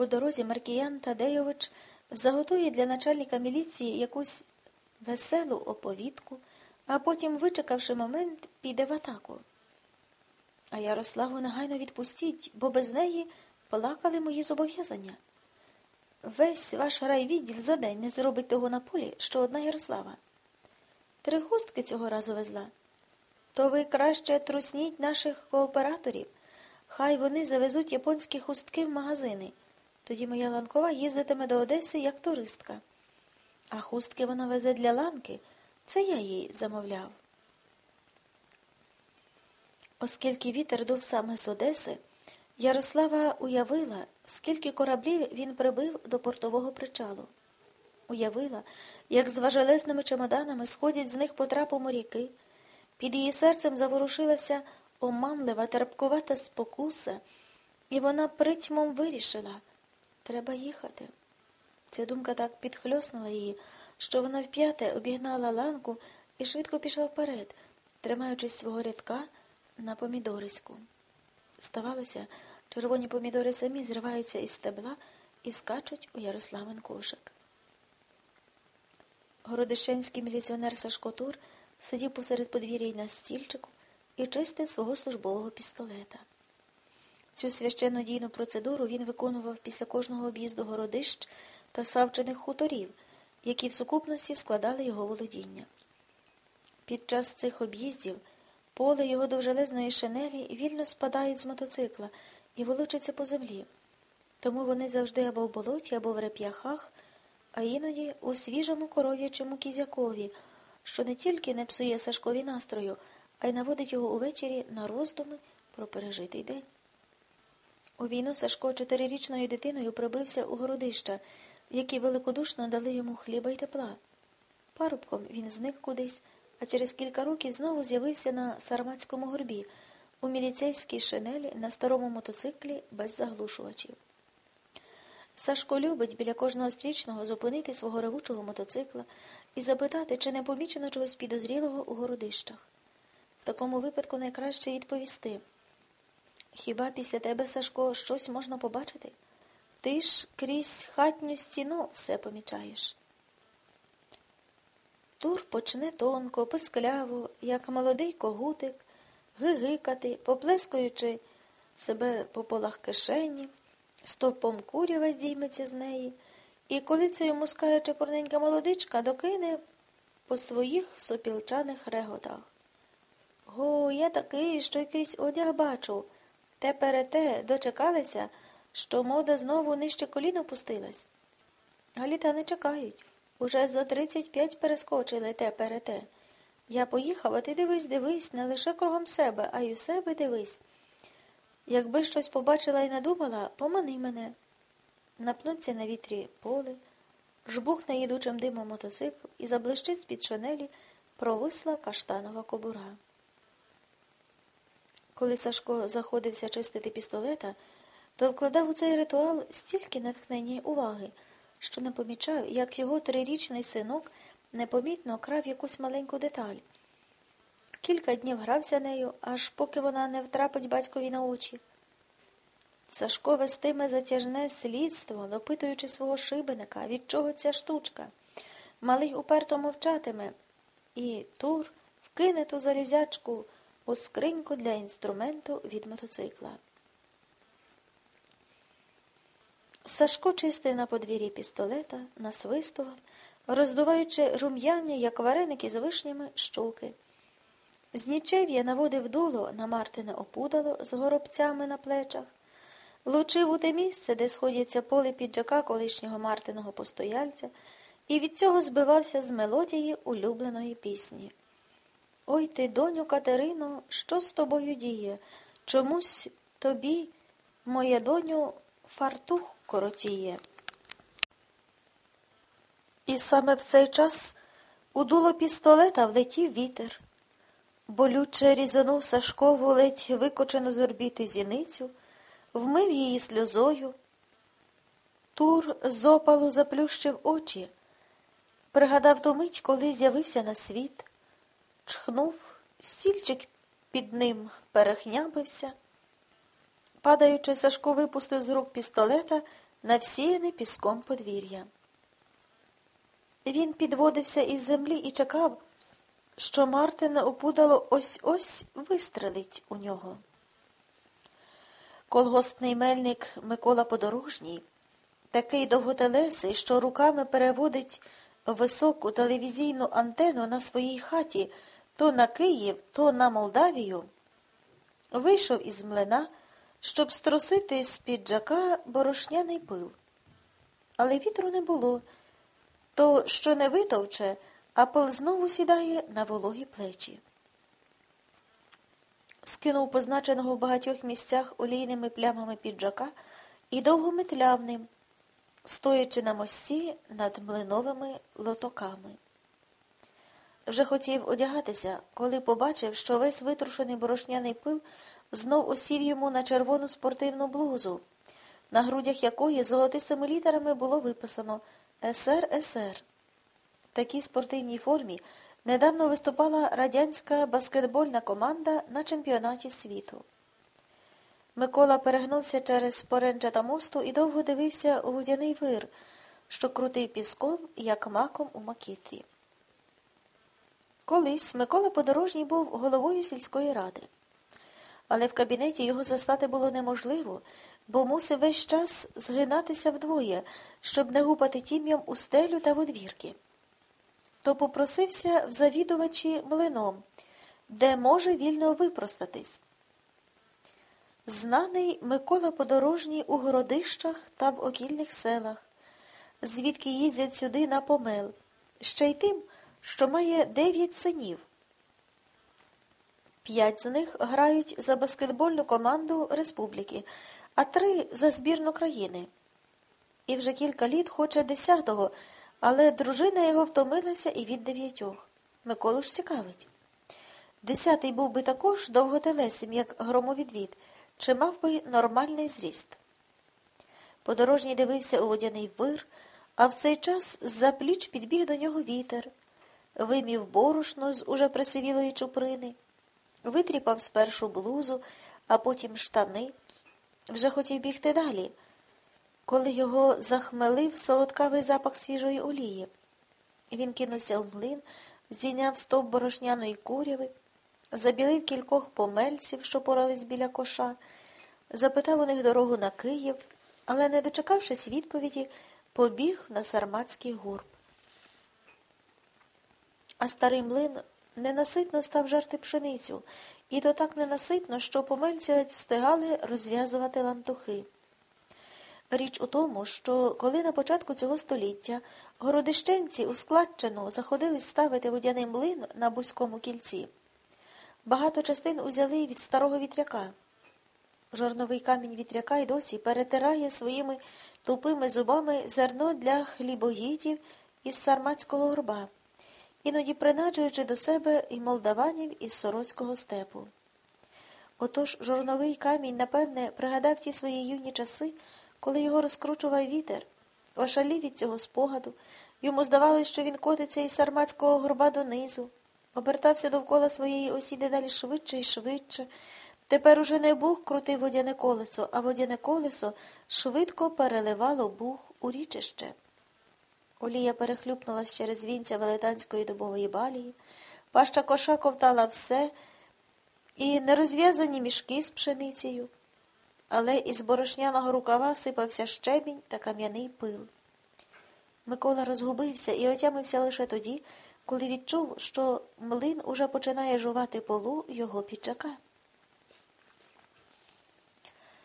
По дорозі Маркіян Тадейович заготує для начальника міліції якусь веселу оповідку, а потім, вичекавши момент, піде в атаку. А Ярославу негайно відпустіть, бо без неї плакали мої зобов'язання. Весь ваш райвідділ за день не зробить того на полі, що одна Ярослава. Три хустки цього разу везла. То ви краще трусніть наших кооператорів. Хай вони завезуть японські хустки в магазини. Тоді моя ланкова їздитиме до Одеси як туристка. А хустки вона везе для ланки. Це я їй замовляв. Оскільки вітер дув саме з Одеси, Ярослава уявила, скільки кораблів він прибив до портового причалу. Уявила, як з важелезними чемоданами сходять з них по трапу моряки. Під її серцем заворушилася омамлива, терпкувата спокуса, і вона притьмом вирішила треба їхати. Ця думка так підхльоснула її, що вона вп'яте обігнала ланку і швидко пішла вперед, тримаючись свого рядка на помідориську. Ставалося, червоні помідори самі зриваються із стебла і скачуть у Ярославин кошик. Городищенський міліціонер Сашко Тур сидів посеред подвір'я й на стільчику і чистив свого службового пістолета. Цю священну дійну процедуру він виконував після кожного об'їзду городищ та савчених хуторів, які в сукупності складали його володіння. Під час цих об'їздів поле його довжелезної шинелі вільно спадають з мотоцикла і волочаться по землі. Тому вони завжди або в болоті, або в реп'яхах, а іноді у свіжому коров'ячому кізякові, що не тільки не псує Сашкові настрою, а й наводить його увечері на роздуми про пережитий день. У війну Сашко чотирирічною дитиною прибився у городища, які великодушно дали йому хліба й тепла. Парубком він зник кудись, а через кілька років знову з'явився на Сарматському горбі, у міліцейській шинелі на старому мотоциклі без заглушувачів. Сашко любить біля кожного стрічного зупинити свого ревучого мотоцикла і запитати, чи не помічено чогось підозрілого у городищах. В такому випадку найкраще відповісти. Хіба після тебе, Сашко, щось можна побачити? Ти ж крізь хатню стіну все помічаєш. Тур почне тонко, пискляво, як молодий когутик, гигикати, поплескуючи себе по полах кишені, стопом курява здійметься з неї, і коли це йому скаже чепурненька молодичка, докине по своїх сопілчаних реготах. Го, я такий, що й крізь одяг бачу. Те перете дочекалися, що мода знову нижче коліно пустилась. А літа не чекають. Уже за тридцять п'ять перескочили те перете. Я поїхав, а ти дивись, дивись, не лише кругом себе, а й у себе дивись. Якби щось побачила і надумала, помани мене. Напнуться на вітрі поле, жбухне їдучим димом мотоцикл і заблищить з-під шанелі провисла каштанова кобура. Коли Сашко заходився чистити пістолета, то вкладав у цей ритуал стільки натхнення уваги, що не помічав, як його трирічний синок непомітно крав якусь маленьку деталь. Кілька днів грався нею, аж поки вона не втрапить батькові на очі. Сашко вестиме затяжне слідство, допитуючи свого шибеника, від чого ця штучка. Малий уперто мовчатиме, і Тур вкине ту залізячку у скриньку для інструменту від мотоцикла. Сашко чистив на подвір'ї пістолета, насвистував, роздуваючи рум'яні, як вареники з вишнями, щоки. З нічев'я наводив дуло на Мартине опудало з горобцями на плечах, лучив у те місце, де сходяться поле піджака колишнього Мартиного постояльця, і від цього збивався з мелодії улюбленої пісні. Ой ти, доню Катерино, що з тобою діє? Чомусь тобі, моя доню, фартух коротіє. І саме в цей час у дуло пістолета влетів вітер. Болюче різонув Сашкову ледь викочену з орбіти зіницю, вмив її сльозою. Тур з опалу заплющив очі, пригадав ту мить, коли з'явився на світ чхнув, стільчик під ним перехнябився. Падаючи, Сашко випустив з рук пістолета на всіяне піском подвір'я. Він підводився із землі і чекав, що Мартина опудало ось-ось вистрелить у нього. Колгоспний мельник Микола Подорожній, такий довготелесий, що руками переводить високу телевізійну антенну на своїй хаті то на Київ, то на Молдавію, вийшов із млина, щоб струсити з піджака борошняний пил. Але вітру не було, то що не витовче, а пил знову сідає на вологі плечі. Скинув позначеного в багатьох місцях олійними плямами піджака і довго метляв ним, стоячи на мості над млиновими лотоками. Вже хотів одягатися, коли побачив, що весь витрушений борошняний пил знов осів йому на червону спортивну блузу, на грудях якої золотистими літерами було виписано СРСР. В такій спортивній формі недавно виступала радянська баскетбольна команда на чемпіонаті світу. Микола перегнувся через поренчата мосту і довго дивився у водяний вир, що крутив піском, як маком у макітрі. Колись Микола Подорожній був головою сільської ради. Але в кабінеті його застати було неможливо, бо мусив весь час згинатися вдвоє, щоб не гупати тім'ям у стелю та в одвірки. То попросився в завідувачі млином, де може вільно випростатись. Знаний Микола Подорожній у городищах та в окільних селах, звідки їздять сюди на помел, ще й тим, що має дев'ять синів. П'ять з них грають за баскетбольну команду республіки, а три за збірну країни. І вже кілька літ хоче десятого, але дружина його втомилася і від дев'ятьох. Миколу ж цікавить. Десятий був би також довготелесим, як громовідвід, чи мав би нормальний зріст. Подорожній дивився у водяний вир, а в цей час з-за пліч підбіг до нього вітер, вимів борошно з уже присивілої чуприни, витріпав спершу блузу, а потім штани. Вже хотів бігти далі, коли його захмелив солодкавий запах свіжої олії. Він кинувся в млин, зійняв стовп борошняної куряви, забілив кількох помельців, що порались біля коша, запитав у них дорогу на Київ, але, не дочекавшись відповіді, побіг на Сарматський гурб. А старий млин ненаситно став жарти пшеницю, і то так ненаситно, що помельці ледь встигали розв'язувати лантухи. Річ у тому, що коли на початку цього століття городищенці у складчину заходились ставити водяний млин на бузькому кільці, багато частин узяли від старого вітряка. Жорновий камінь вітряка й досі перетирає своїми тупими зубами зерно для хлібоїдів із сарматського горба іноді принаджуючи до себе і молдаванів із сороцького степу. Отож жорновий камінь, напевне, пригадав ті свої юні часи, коли його розкручував вітер, ошалів від цього спогаду, йому здавалось, що він котиться із сарматського горба донизу, обертався довкола своєї осі дедалі швидше і швидше. Тепер уже не бух крутив водяне колесо, а водяне колесо швидко переливало бух у річище. Олія перехлюпнулась через вінця велетанської дубової балії, паща коша ковтала все і нерозв'язані мішки з пшеницею, але із борошняного рукава сипався щебінь та кам'яний пил. Микола розгубився і отямився лише тоді, коли відчув, що млин уже починає жувати полу його піджака.